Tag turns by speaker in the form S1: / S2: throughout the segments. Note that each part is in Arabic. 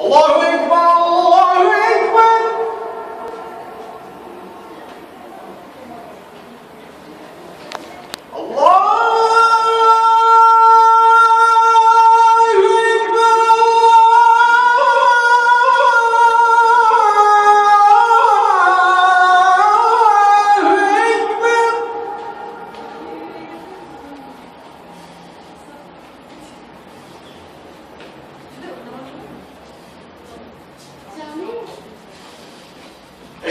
S1: Allahu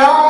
S1: Hallelujah.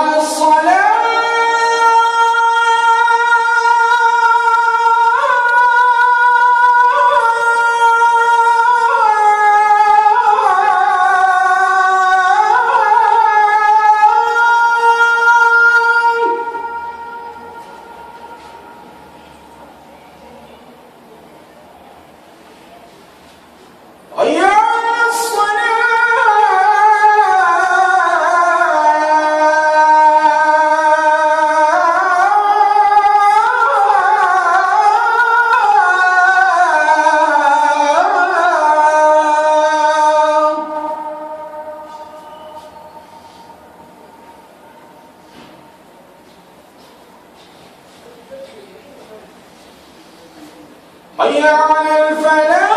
S1: حي على الفلاح.